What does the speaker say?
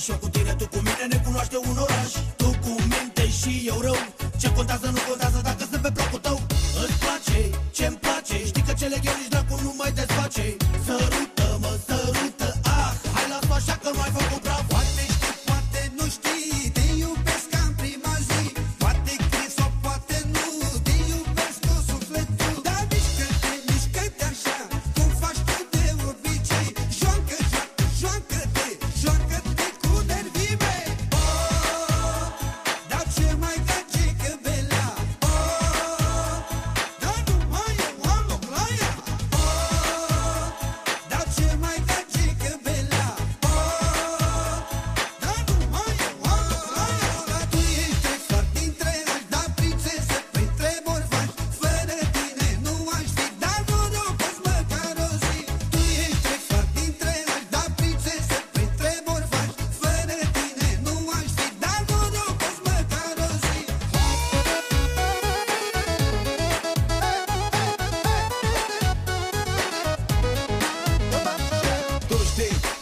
oraș Eu cu tine, tu cu mine, ne cunoaște un oraș. Tu cu minte și eu rău Ce contează, nu contează dacă sunt pe placul tău. Îți place, ce-mi place Știi că cele gheri nici dracu nu mai desface Sărută-mă, sărută, ah Hai, las-o așa că nu ai făcut bravo